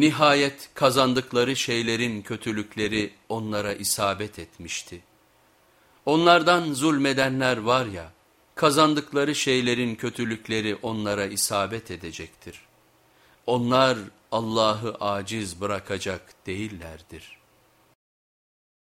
Nihayet kazandıkları şeylerin kötülükleri onlara isabet etmişti. Onlardan zulmedenler var ya, kazandıkları şeylerin kötülükleri onlara isabet edecektir. Onlar Allah'ı aciz bırakacak değillerdir.